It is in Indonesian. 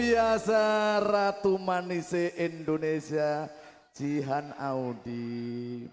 biasa Ratu Manise Indonesia Jihan Audi.